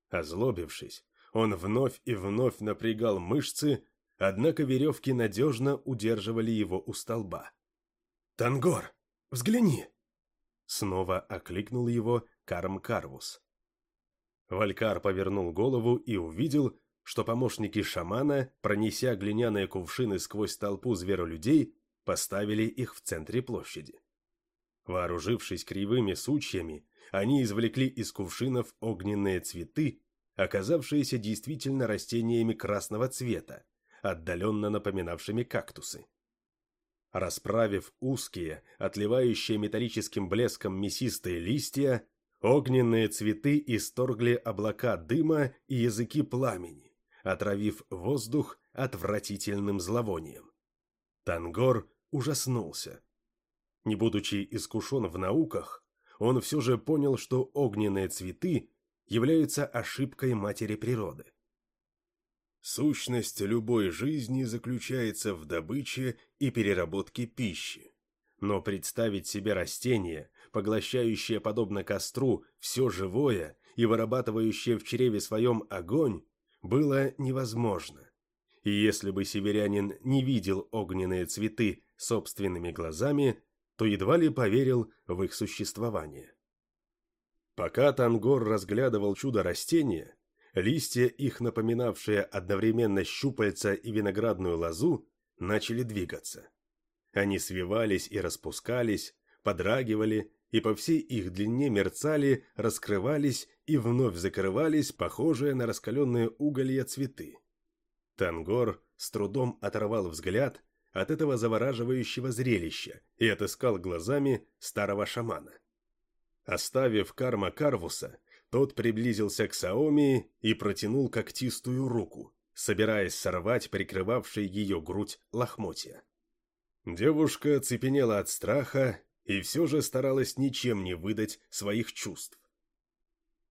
Озлобившись, он вновь и вновь напрягал мышцы, однако веревки надежно удерживали его у столба. «Тангор, взгляни!» Снова окликнул его Карм Карвус. Валькар повернул голову и увидел, что помощники шамана, пронеся глиняные кувшины сквозь толпу зверолюдей, поставили их в центре площади. Вооружившись кривыми сучьями, они извлекли из кувшинов огненные цветы, оказавшиеся действительно растениями красного цвета, отдаленно напоминавшими кактусы. Расправив узкие, отливающие металлическим блеском мясистые листья, огненные цветы исторгли облака дыма и языки пламени, отравив воздух отвратительным зловонием. Тангор ужаснулся. Не будучи искушен в науках, он все же понял, что огненные цветы являются ошибкой матери природы. Сущность любой жизни заключается в добыче и переработке пищи. Но представить себе растение, поглощающее подобно костру все живое и вырабатывающее в чреве своем огонь, было невозможно. И если бы северянин не видел огненные цветы собственными глазами, то едва ли поверил в их существование. Пока Тангор разглядывал чудо растения, Листья, их напоминавшие одновременно щупальца и виноградную лозу, начали двигаться. Они свивались и распускались, подрагивали, и по всей их длине мерцали, раскрывались и вновь закрывались, похожие на раскаленные уголья цветы. Тангор с трудом оторвал взгляд от этого завораживающего зрелища и отыскал глазами старого шамана. Оставив карма Карвуса, тот приблизился к Саоми и протянул когтистую руку, собираясь сорвать прикрывавший ее грудь лохмотья. Девушка цепенела от страха и все же старалась ничем не выдать своих чувств.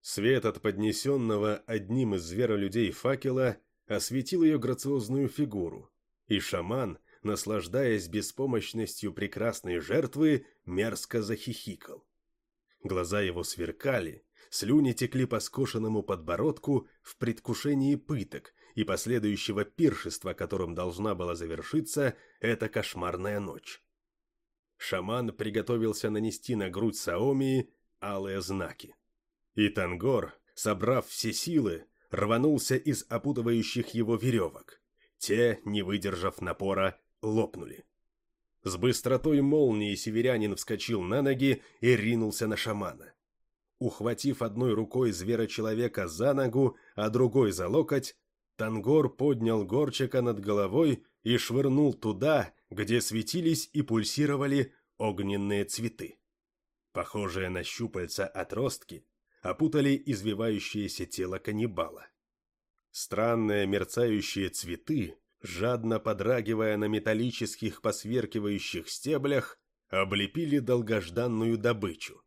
Свет от поднесенного одним из зверолюдей факела осветил ее грациозную фигуру, и шаман, наслаждаясь беспомощностью прекрасной жертвы, мерзко захихикал. Глаза его сверкали, Слюни текли по скошенному подбородку в предвкушении пыток и последующего пиршества, которым должна была завершиться эта кошмарная ночь. Шаман приготовился нанести на грудь Саомии алые знаки. И Тангор, собрав все силы, рванулся из опутывающих его веревок. Те, не выдержав напора, лопнули. С быстротой молнии северянин вскочил на ноги и ринулся на шамана. Ухватив одной рукой звера-человека за ногу, а другой за локоть, Тангор поднял горчика над головой и швырнул туда, где светились и пульсировали огненные цветы. Похожие на щупальца отростки опутали извивающееся тело каннибала. Странные мерцающие цветы, жадно подрагивая на металлических посверкивающих стеблях, облепили долгожданную добычу.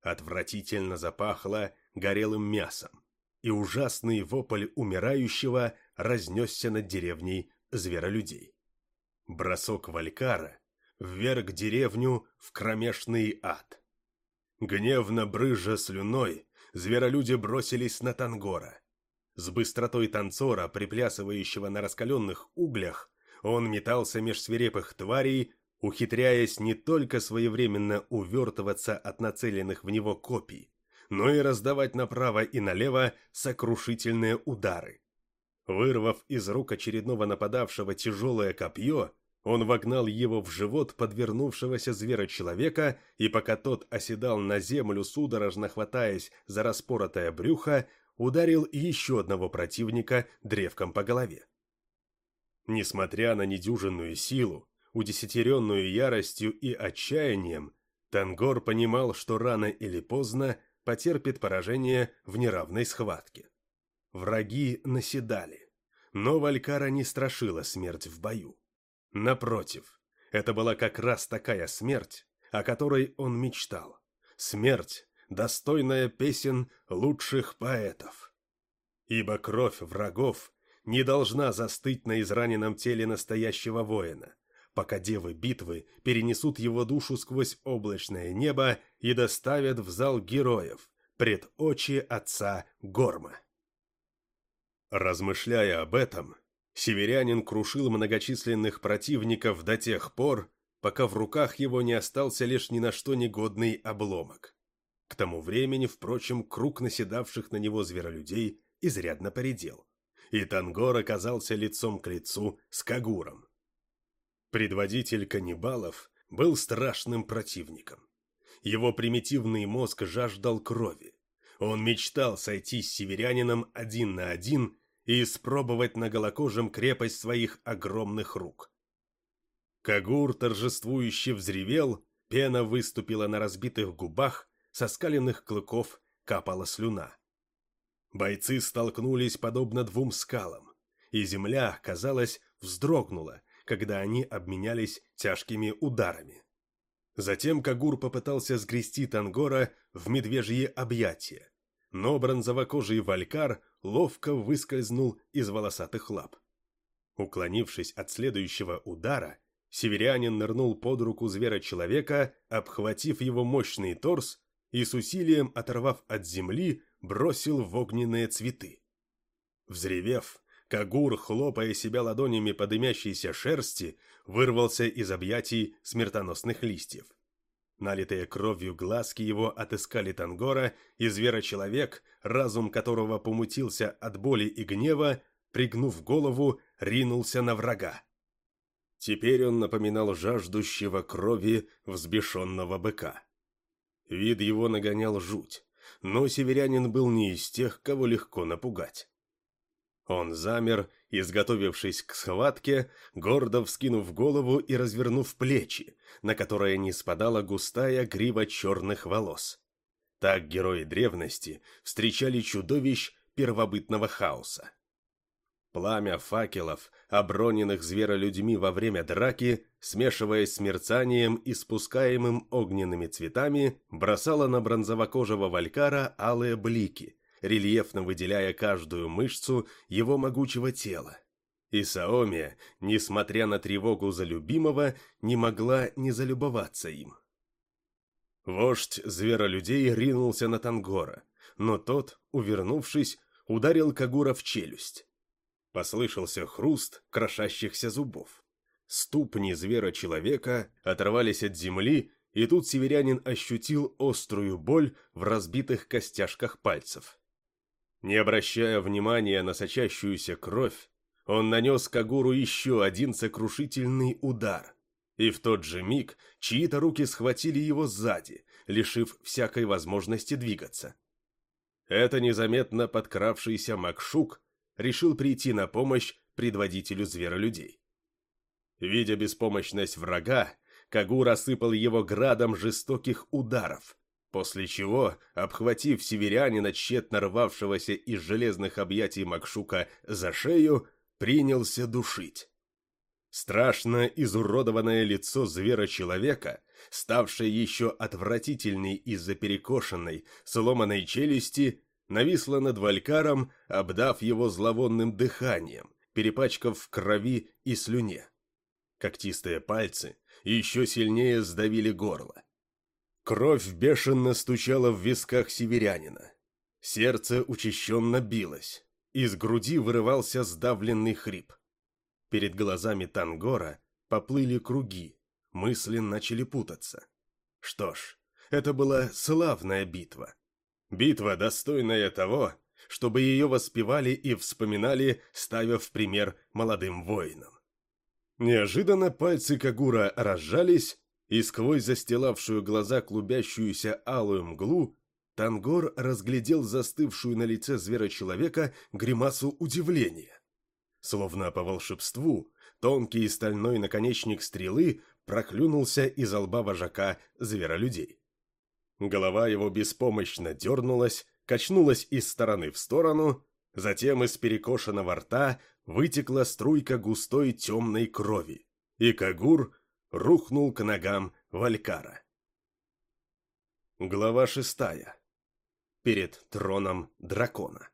Отвратительно запахло горелым мясом, и ужасный вопль умирающего разнесся над деревней зверолюдей. Бросок Валькара вверг деревню в кромешный ад. Гневно брыжа слюной, зверолюди бросились на Тангора. С быстротой танцора, приплясывающего на раскаленных углях, Он метался меж свирепых тварей, ухитряясь не только своевременно увертываться от нацеленных в него копий, но и раздавать направо и налево сокрушительные удары. Вырвав из рук очередного нападавшего тяжелое копье, он вогнал его в живот подвернувшегося звера-человека, и пока тот оседал на землю, судорожно хватаясь за распоротое брюхо, ударил еще одного противника древком по голове. Несмотря на недюжинную силу, удесятеренную яростью и отчаянием, Тангор понимал, что рано или поздно потерпит поражение в неравной схватке. Враги наседали, но Валькара не страшила смерть в бою. Напротив, это была как раз такая смерть, о которой он мечтал. Смерть, достойная песен лучших поэтов. Ибо кровь врагов не должна застыть на израненном теле настоящего воина, пока девы битвы перенесут его душу сквозь облачное небо и доставят в зал героев, пред очи отца Горма. Размышляя об этом, северянин крушил многочисленных противников до тех пор, пока в руках его не остался лишь ни на что негодный обломок. К тому времени, впрочем, круг наседавших на него зверолюдей изрядно поредел, и Тангор оказался лицом к лицу с Кагуром. Предводитель каннибалов был страшным противником. Его примитивный мозг жаждал крови. Он мечтал сойти с северянином один на один и испробовать на голокожем крепость своих огромных рук. Кагур торжествующе взревел, пена выступила на разбитых губах, со скаленных клыков капала слюна. Бойцы столкнулись подобно двум скалам, и земля, казалось, вздрогнула, когда они обменялись тяжкими ударами. Затем Кагур попытался сгрести Тангора в медвежье объятия, но бронзовокожий валькар ловко выскользнул из волосатых лап. Уклонившись от следующего удара, северянин нырнул под руку звера-человека, обхватив его мощный торс и с усилием оторвав от земли, бросил в огненные цветы. Взревев, Кагур, хлопая себя ладонями по дымящейся шерсти, вырвался из объятий смертоносных листьев. Налитые кровью глазки его отыскали Тангора, и зверочеловек, разум которого помутился от боли и гнева, пригнув голову, ринулся на врага. Теперь он напоминал жаждущего крови взбешенного быка. Вид его нагонял жуть, но северянин был не из тех, кого легко напугать. Он замер, изготовившись к схватке, гордо вскинув голову и развернув плечи, на которые не спадала густая грива черных волос. Так герои древности встречали чудовищ первобытного хаоса. Пламя факелов, оброненных зверолюдьми во время драки, смешиваясь с мерцанием и спускаемым огненными цветами, бросало на бронзовокожего валькара алые блики, рельефно выделяя каждую мышцу его могучего тела. И Саомия, несмотря на тревогу за любимого, не могла не залюбоваться им. Вождь зверолюдей ринулся на Тангора, но тот, увернувшись, ударил Кагура в челюсть. Послышался хруст крошащихся зубов. Ступни звера-человека оторвались от земли, и тут северянин ощутил острую боль в разбитых костяшках пальцев. Не обращая внимания на сочащуюся кровь, он нанес Кагуру еще один сокрушительный удар. И в тот же миг чьи-то руки схватили его сзади, лишив всякой возможности двигаться. Это незаметно подкравшийся Макшук решил прийти на помощь предводителю зверолюдей. Видя беспомощность врага, Кагур осыпал его градом жестоких ударов, После чего, обхватив северянина, тщетно рвавшегося из железных объятий Макшука за шею, принялся душить. Страшно изуродованное лицо звера-человека, ставшее еще отвратительней из-за перекошенной, сломанной челюсти, нависло над Валькаром, обдав его зловонным дыханием, перепачкав в крови и слюне. Когтистые пальцы еще сильнее сдавили горло. Кровь бешено стучала в висках северянина. Сердце учащенно билось. Из груди вырывался сдавленный хрип. Перед глазами Тангора поплыли круги, мысли начали путаться. Что ж, это была славная битва. Битва, достойная того, чтобы ее воспевали и вспоминали, ставя в пример молодым воинам. Неожиданно пальцы Кагура разжались, и сквозь застилавшую глаза клубящуюся алую мглу Тангор разглядел застывшую на лице звера-человека гримасу удивления. Словно по волшебству, тонкий стальной наконечник стрелы проклюнулся из лба вожака зверолюдей. Голова его беспомощно дернулась, качнулась из стороны в сторону, затем из перекошенного рта вытекла струйка густой темной крови, и Кагур рухнул к ногам Валькара. Глава шестая. Перед троном дракона.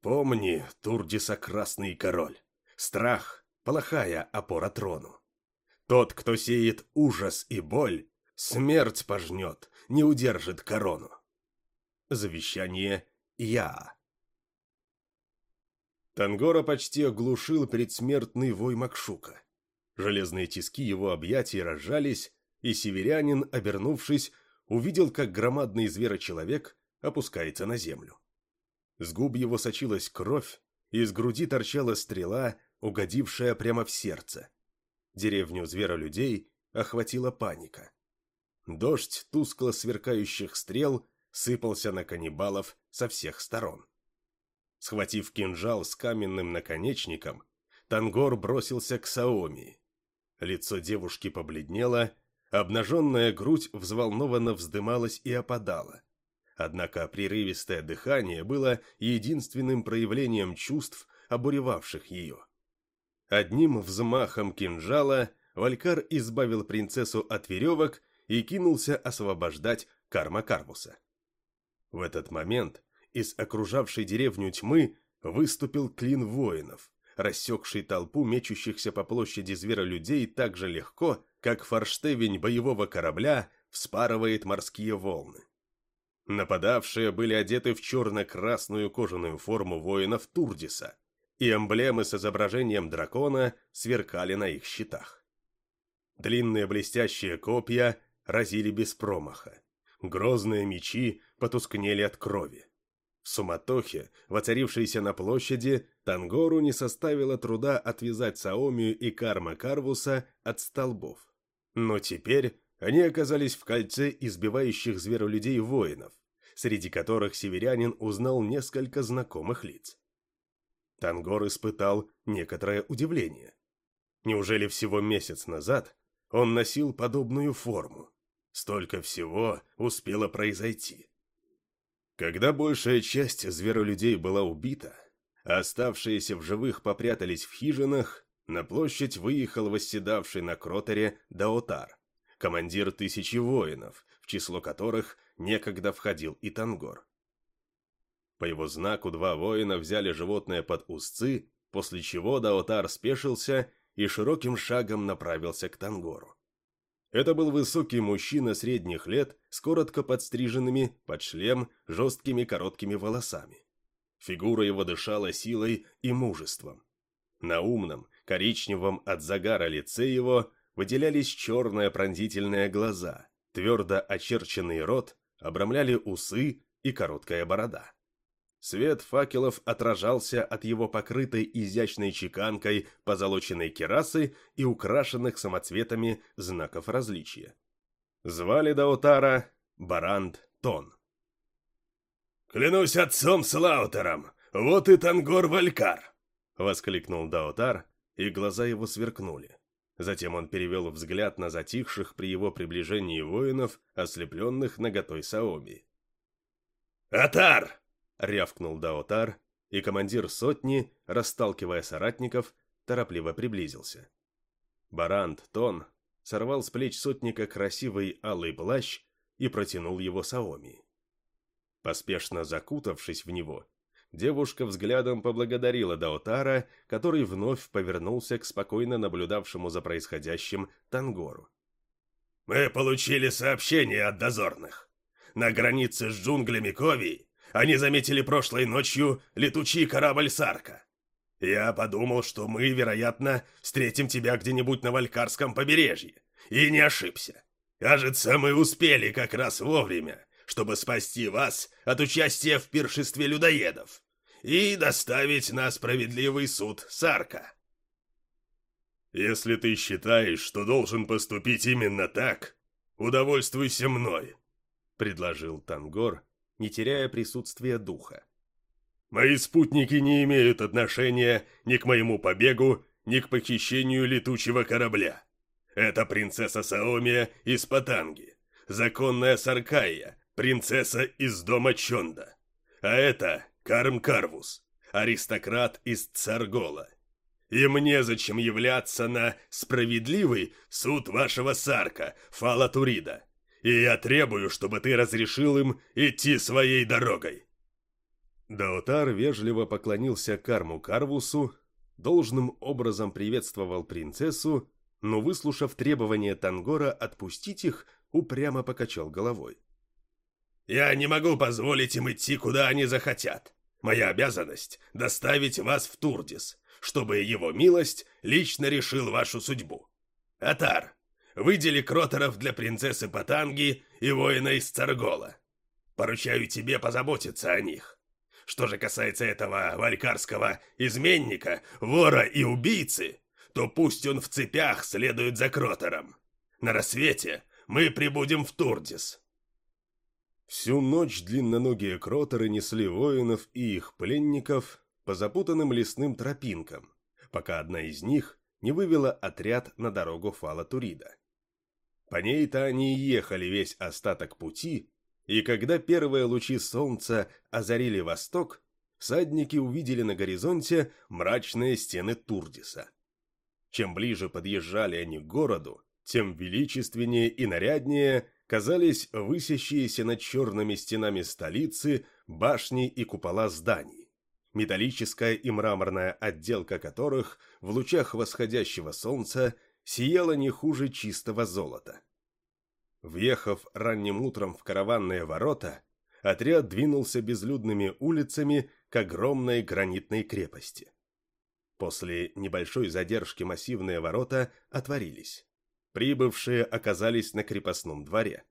Помни, Турдиса Красный Король, страх – плохая опора трону. Тот, кто сеет ужас и боль, смерть пожнет, не удержит корону. Завещание Я. Тангора почти оглушил предсмертный вой Макшука. Железные тиски его объятий разжались, и северянин, обернувшись, увидел, как громадный зверочеловек опускается на землю. С губ его сочилась кровь, и из груди торчала стрела, угодившая прямо в сердце. Деревню зверолюдей охватила паника. Дождь тускло сверкающих стрел сыпался на каннибалов со всех сторон. Схватив кинжал с каменным наконечником, Тангор бросился к Саоми. Лицо девушки побледнело, обнаженная грудь взволнованно вздымалась и опадала. Однако прерывистое дыхание было единственным проявлением чувств, обуревавших ее. Одним взмахом кинжала Валькар избавил принцессу от веревок и кинулся освобождать Карма Карвуса. В этот момент из окружавшей деревню тьмы выступил клин воинов, рассекший толпу мечущихся по площади зверолюдей так же легко, как форштевень боевого корабля вспарывает морские волны. Нападавшие были одеты в черно-красную кожаную форму воинов Турдиса, и эмблемы с изображением дракона сверкали на их щитах. Длинные блестящие копья разили без промаха. Грозные мечи потускнели от крови. В суматохе, воцарившейся на площади, Тангору не составило труда отвязать Саомию и Карма Карвуса от столбов. Но теперь они оказались в кольце избивающих зверолюдей воинов, среди которых северянин узнал несколько знакомых лиц. Тангор испытал некоторое удивление. Неужели всего месяц назад он носил подобную форму? Столько всего успело произойти. Когда большая часть зверолюдей была убита, оставшиеся в живых попрятались в хижинах, на площадь выехал восседавший на кротере Даотар, командир тысячи воинов, в число которых некогда входил и Тангор. По его знаку два воина взяли животное под узцы, после чего Даотар спешился и широким шагом направился к Тангору. Это был высокий мужчина средних лет с коротко подстриженными, под шлем, жесткими короткими волосами. Фигура его дышала силой и мужеством. На умном, коричневом от загара лице его выделялись черные пронзительные глаза, твердо очерченный рот, обрамляли усы и короткая борода. Свет факелов отражался от его покрытой изящной чеканкой позолоченной керасы и украшенных самоцветами знаков различия. Звали Даутара Баранд Тон. «Клянусь отцом Слаутером, вот и Тангор Валькар!» — воскликнул Даутар, и глаза его сверкнули. Затем он перевел взгляд на затихших при его приближении воинов, ослепленных наготой Саоми. «Атар!» Рявкнул Даотар, и командир сотни, расталкивая соратников, торопливо приблизился. Барант Тон сорвал с плеч сотника красивый алый плащ и протянул его Саоми. Поспешно закутавшись в него, девушка взглядом поблагодарила Даотара, который вновь повернулся к спокойно наблюдавшему за происходящим Тангору. «Мы получили сообщение от дозорных. На границе с джунглями Кови они заметили прошлой ночью летучий корабль Сарка. Я подумал, что мы, вероятно, встретим тебя где-нибудь на Валькарском побережье. И не ошибся. Кажется, мы успели как раз вовремя, чтобы спасти вас от участия в пиршестве людоедов и доставить на справедливый суд Сарка. Если ты считаешь, что должен поступить именно так, удовольствуйся мной, предложил Тангор, не теряя присутствия духа. Мои спутники не имеют отношения ни к моему побегу, ни к похищению летучего корабля. Это принцесса Саомия из Патанги, законная Саркая, принцесса из дома Чонда. А это Карм Карвус, аристократ из Царгола. И мне зачем являться на справедливый суд вашего Сарка, Фала Турида. И я требую, чтобы ты разрешил им идти своей дорогой. Даотар вежливо поклонился Карму Карвусу, должным образом приветствовал принцессу, но, выслушав требование Тангора отпустить их, упрямо покачал головой. «Я не могу позволить им идти, куда они захотят. Моя обязанность — доставить вас в Турдис, чтобы его милость лично решил вашу судьбу. Атар, выдели кротеров для принцессы Патанги и воина из Царгола. Поручаю тебе позаботиться о них. Что же касается этого валькарского изменника, вора и убийцы, то пусть он в цепях следует за Кротером. На рассвете мы прибудем в Турдис. Всю ночь длинноногие Кротеры несли воинов и их пленников по запутанным лесным тропинкам, пока одна из них не вывела отряд на дорогу Фала-Турида. По ней-то они и ехали весь остаток пути, и когда первые лучи солнца озарили восток, всадники увидели на горизонте мрачные стены Турдиса. Чем ближе подъезжали они к городу, тем величественнее и наряднее казались высящиеся над черными стенами столицы башни и купола зданий, металлическая и мраморная отделка которых в лучах восходящего солнца сияла не хуже чистого золота. Въехав ранним утром в караванные ворота, отряд двинулся безлюдными улицами к огромной гранитной крепости. После небольшой задержки массивные ворота отворились. Прибывшие оказались на крепостном дворе.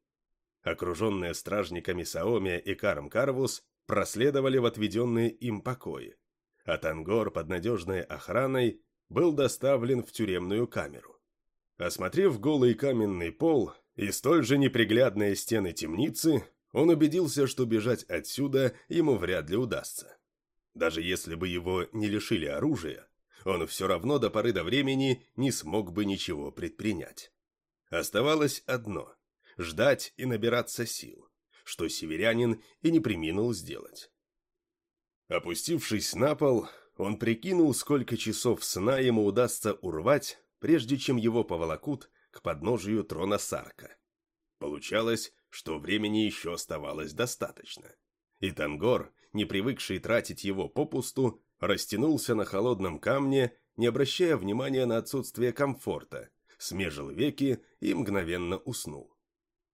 Окруженные стражниками Саомия и Карм Карвус проследовали в отведенные им покои, а Тангор под надежной охраной был доставлен в тюремную камеру. Осмотрев голый каменный пол и столь же неприглядные стены темницы, он убедился, что бежать отсюда ему вряд ли удастся. Даже если бы его не лишили оружия, он все равно до поры до времени не смог бы ничего предпринять. Оставалось одно – ждать и набираться сил, что северянин и не приминул сделать. Опустившись на пол, он прикинул, сколько часов сна ему удастся урвать, прежде чем его поволокут к подножию трона Сарка. Получалось, что времени еще оставалось достаточно. И Тангор, не привыкший тратить его попусту, растянулся на холодном камне, не обращая внимания на отсутствие комфорта, смежил веки и мгновенно уснул.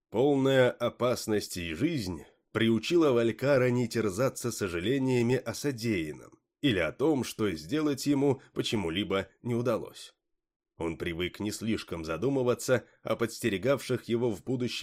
Полная опасности и жизнь приучила Валькара не терзаться сожалениями о содеянном или о том, что сделать ему почему-либо не удалось. Он привык не слишком задумываться о подстерегавших его в будущем